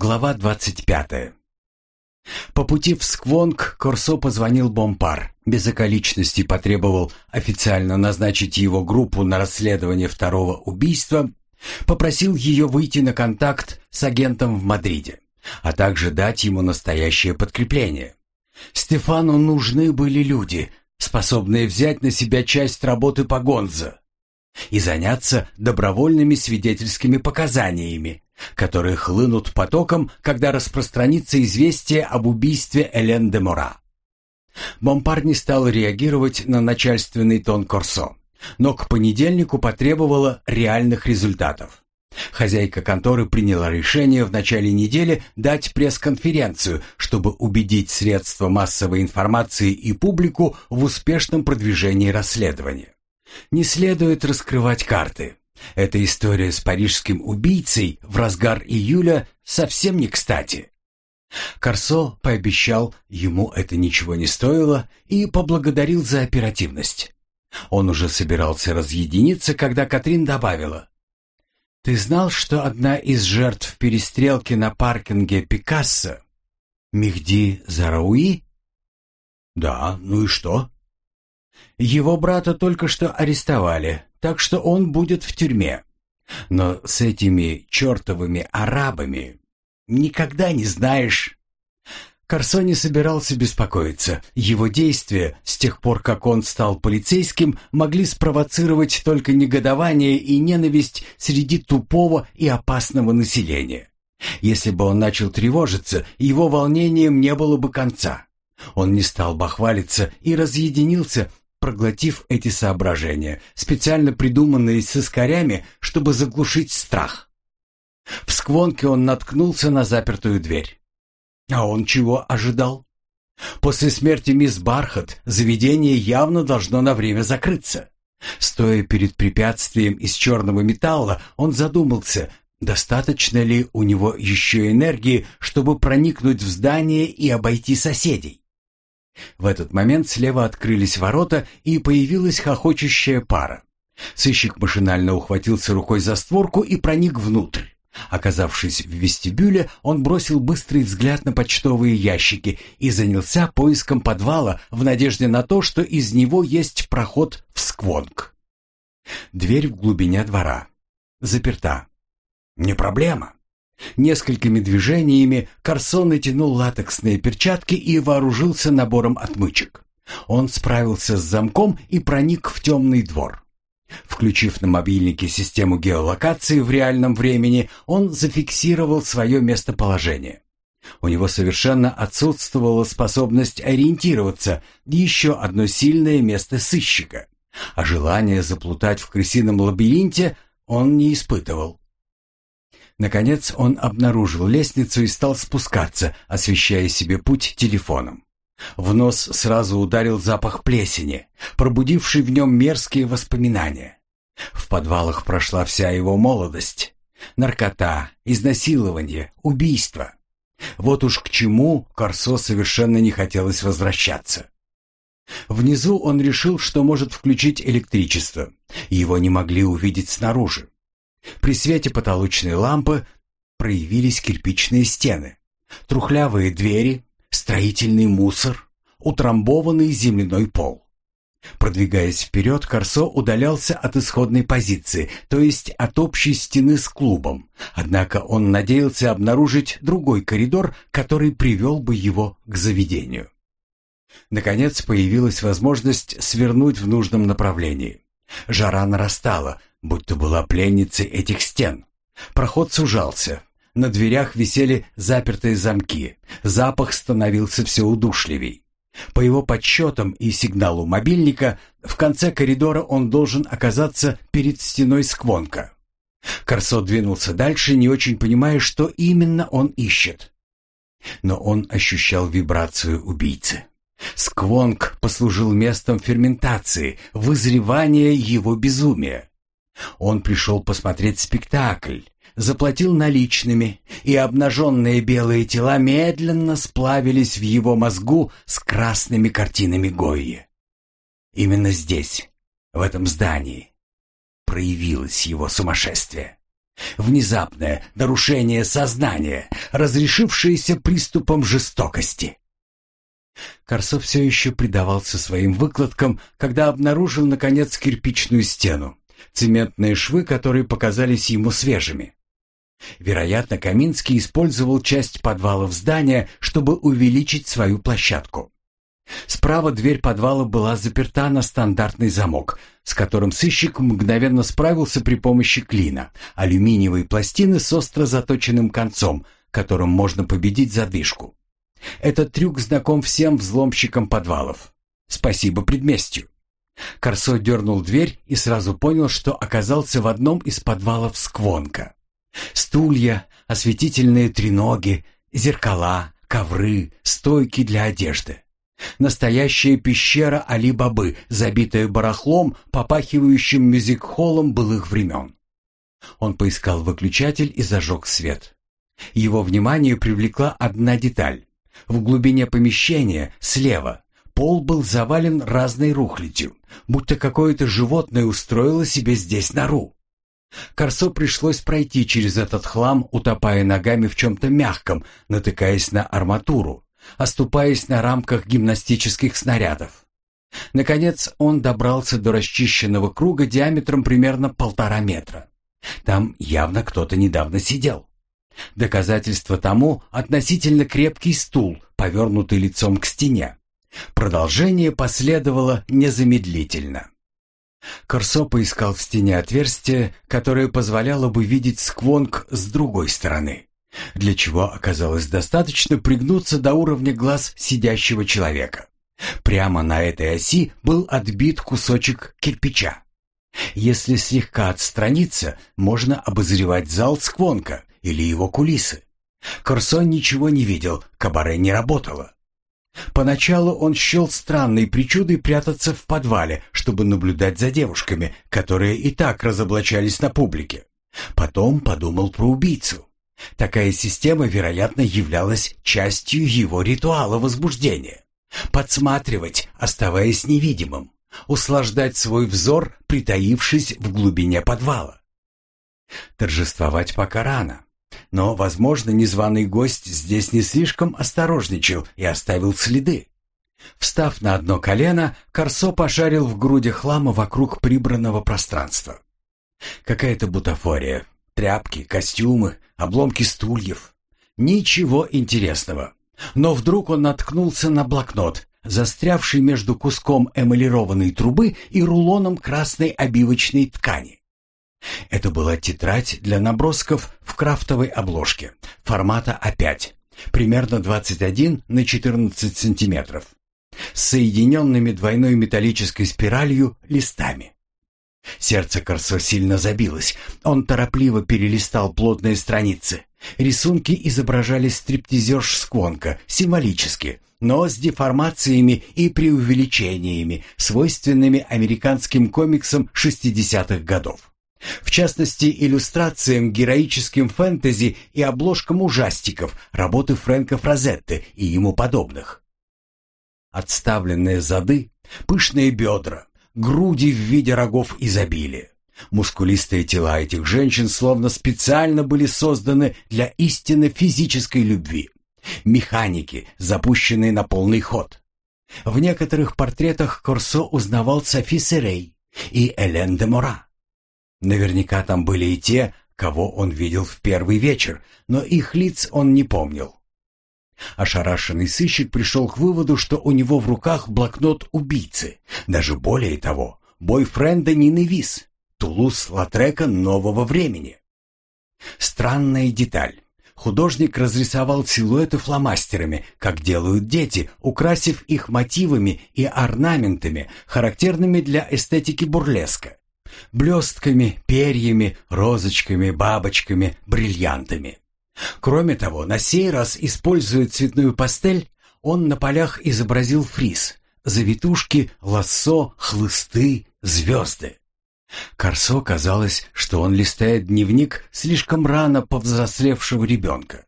Глава 25. По пути в Сквонг Корсо позвонил Бомпар. Без околичности потребовал официально назначить его группу на расследование второго убийства, попросил ее выйти на контакт с агентом в Мадриде, а также дать ему настоящее подкрепление. Стефану нужны были люди, способные взять на себя часть работы по Гонзо и заняться добровольными свидетельскими показаниями, которые хлынут потоком, когда распространится известие об убийстве Элен де Мора. Бомпар не стал реагировать на начальственный тон Корсо, но к понедельнику потребовала реальных результатов. Хозяйка конторы приняла решение в начале недели дать пресс-конференцию, чтобы убедить средства массовой информации и публику в успешном продвижении расследования. Не следует раскрывать карты. Эта история с парижским убийцей в разгар июля совсем не кстати. Корсо пообещал, ему это ничего не стоило, и поблагодарил за оперативность. Он уже собирался разъединиться, когда Катрин добавила. «Ты знал, что одна из жертв перестрелки на паркинге Пикассо — Мехди Зарауи?» «Да, ну и что?» «Его брата только что арестовали, так что он будет в тюрьме. Но с этими чертовыми арабами никогда не знаешь. Корсо не собирался беспокоиться. Его действия, с тех пор, как он стал полицейским, могли спровоцировать только негодование и ненависть среди тупого и опасного населения. Если бы он начал тревожиться, его волнением не было бы конца. Он не стал бахвалиться и разъединился, проглотив эти соображения, специально придуманные с искорями, чтобы заглушить страх. В сквонке он наткнулся на запертую дверь. А он чего ожидал? После смерти мисс Бархат заведение явно должно на время закрыться. Стоя перед препятствием из черного металла, он задумался, достаточно ли у него еще энергии, чтобы проникнуть в здание и обойти соседей. В этот момент слева открылись ворота, и появилась хохочущая пара. Сыщик машинально ухватился рукой за створку и проник внутрь. Оказавшись в вестибюле, он бросил быстрый взгляд на почтовые ящики и занялся поиском подвала в надежде на то, что из него есть проход в сквонг. Дверь в глубине двора. Заперта. Не проблема. Несколькими движениями Карсон натянул латексные перчатки и вооружился набором отмычек. Он справился с замком и проник в темный двор. Включив на мобильнике систему геолокации в реальном времени, он зафиксировал свое местоположение. У него совершенно отсутствовала способность ориентироваться, еще одно сильное место сыщика. А желание заплутать в крысином лабиринте он не испытывал. Наконец он обнаружил лестницу и стал спускаться, освещая себе путь телефоном. В нос сразу ударил запах плесени, пробудивший в нем мерзкие воспоминания. В подвалах прошла вся его молодость. Наркота, изнасилование, убийство. Вот уж к чему Корсо совершенно не хотелось возвращаться. Внизу он решил, что может включить электричество. Его не могли увидеть снаружи. При свете потолочной лампы проявились кирпичные стены, трухлявые двери, строительный мусор, утрамбованный земляной пол. Продвигаясь вперед, Корсо удалялся от исходной позиции, то есть от общей стены с клубом. Однако он надеялся обнаружить другой коридор, который привел бы его к заведению. Наконец появилась возможность свернуть в нужном направлении. Жара нарастала, будто была пленницей этих стен. Проход сужался. На дверях висели запертые замки. Запах становился все удушливей. По его подсчетам и сигналу мобильника, в конце коридора он должен оказаться перед стеной сквонка. Корсо двинулся дальше, не очень понимая, что именно он ищет. Но он ощущал вибрацию убийцы. Сквонг послужил местом ферментации, вызревания его безумия. Он пришел посмотреть спектакль, заплатил наличными, и обнаженные белые тела медленно сплавились в его мозгу с красными картинами Гойи. Именно здесь, в этом здании, проявилось его сумасшествие. Внезапное нарушение сознания, разрешившееся приступом жестокости. Корсо все еще предавался своим выкладкам, когда обнаружил, наконец, кирпичную стену, цементные швы, которые показались ему свежими. Вероятно, Каминский использовал часть подвалов здания, чтобы увеличить свою площадку. Справа дверь подвала была заперта на стандартный замок, с которым сыщик мгновенно справился при помощи клина, алюминиевой пластины с остро заточенным концом, которым можно победить задвижку. Этот трюк знаком всем взломщикам подвалов. Спасибо предместью. Корсо дернул дверь и сразу понял, что оказался в одном из подвалов Сквонка. Стулья, осветительные треноги, зеркала, ковры, стойки для одежды. Настоящая пещера Али-Бабы, забитая барахлом, попахивающим мюзик-холлом былых времен. Он поискал выключатель и зажег свет. Его внимание привлекла одна деталь. В глубине помещения, слева, пол был завален разной рухлядью, будто какое-то животное устроило себе здесь нору. Корсо пришлось пройти через этот хлам, утопая ногами в чем-то мягком, натыкаясь на арматуру, оступаясь на рамках гимнастических снарядов. Наконец он добрался до расчищенного круга диаметром примерно полтора метра. Там явно кто-то недавно сидел. Доказательство тому относительно крепкий стул, повернутый лицом к стене. Продолжение последовало незамедлительно. Корсо поискал в стене отверстие, которое позволяло бы видеть сквонг с другой стороны, для чего оказалось достаточно пригнуться до уровня глаз сидящего человека. Прямо на этой оси был отбит кусочек кирпича. Если слегка отстраниться, можно обозревать зал сквонка или его кулисы. Корсо ничего не видел, кабаре не работало. Поначалу он счел странной причудой прятаться в подвале, чтобы наблюдать за девушками, которые и так разоблачались на публике. Потом подумал про убийцу. Такая система, вероятно, являлась частью его ритуала возбуждения. Подсматривать, оставаясь невидимым, услаждать свой взор, притаившись в глубине подвала. Торжествовать пока рано. Но, возможно, незваный гость здесь не слишком осторожничал и оставил следы. Встав на одно колено, Корсо пошарил в груди хлама вокруг прибранного пространства. Какая-то бутафория. Тряпки, костюмы, обломки стульев. Ничего интересного. Но вдруг он наткнулся на блокнот, застрявший между куском эмалированной трубы и рулоном красной обивочной ткани. Это была тетрадь для набросков в крафтовой обложке, формата А5, примерно 21 на 14 сантиметров, с соединенными двойной металлической спиралью листами. Сердце Корсо сильно забилось. Он торопливо перелистал плотные страницы. Рисунки изображали стриптизерш Сквонка, символически, но с деформациями и преувеличениями, свойственными американским комиксам 60-х годов. В частности, иллюстрациям героическим фэнтези и обложкам ужастиков, работы Фрэнка Фразетты и ему подобных. Отставленные зады, пышные бедра, груди в виде рогов изобилия. Мускулистые тела этих женщин словно специально были созданы для истинно физической любви. Механики, запущенные на полный ход. В некоторых портретах Корсо узнавал Софи Серей и Элен де Мора. Наверняка там были и те, кого он видел в первый вечер, но их лиц он не помнил. Ошарашенный сыщик пришел к выводу, что у него в руках блокнот убийцы, даже более того, бойфренда Нины Вис, Тулус-Латрека нового времени. Странная деталь. Художник разрисовал силуэты фломастерами, как делают дети, украсив их мотивами и орнаментами, характерными для эстетики бурлеска блестками, перьями, розочками, бабочками, бриллиантами. Кроме того, на сей раз, используя цветную пастель, он на полях изобразил фриз, завитушки, лассо, хлысты, звезды. Корсо казалось, что он листает дневник слишком рано повзрослевшего ребенка.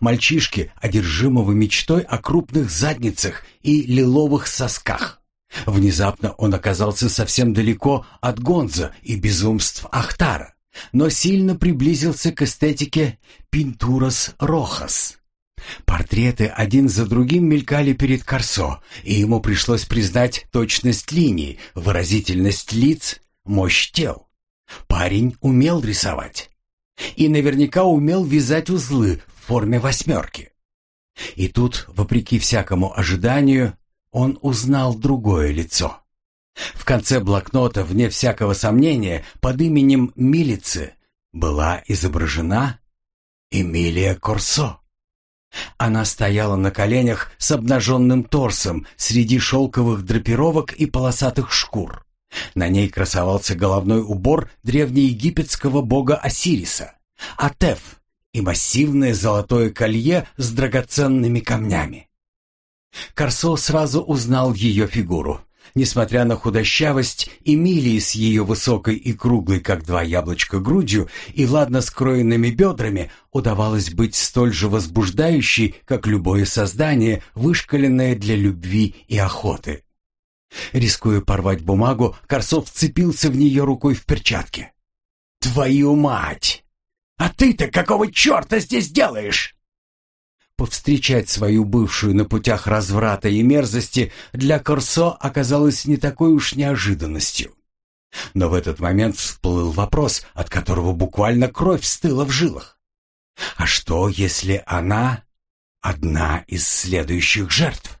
Мальчишки, одержимого мечтой о крупных задницах и лиловых сосках. Внезапно он оказался совсем далеко от Гонза и безумств Ахтара, но сильно приблизился к эстетике «Пинтурас Рохас». Портреты один за другим мелькали перед Корсо, и ему пришлось признать точность линий, выразительность лиц, мощь тел. Парень умел рисовать. И наверняка умел вязать узлы в форме восьмерки. И тут, вопреки всякому ожиданию, он узнал другое лицо. В конце блокнота, вне всякого сомнения, под именем Милицы была изображена Эмилия Корсо. Она стояла на коленях с обнаженным торсом среди шелковых драпировок и полосатых шкур. На ней красовался головной убор древнеегипетского бога Осириса, Атеф и массивное золотое колье с драгоценными камнями. Корсо сразу узнал ее фигуру. Несмотря на худощавость, Эмилии с ее высокой и круглой, как два яблочка, грудью и ладно скроенными бедрами удавалось быть столь же возбуждающей, как любое создание, вышкаленное для любви и охоты. Рискуя порвать бумагу, Корсов вцепился в нее рукой в перчатке. «Твою мать! А ты-то какого черта здесь делаешь?» Повстречать свою бывшую на путях разврата и мерзости для Корсо оказалось не такой уж неожиданностью. Но в этот момент всплыл вопрос, от которого буквально кровь стыла в жилах. А что, если она одна из следующих жертв?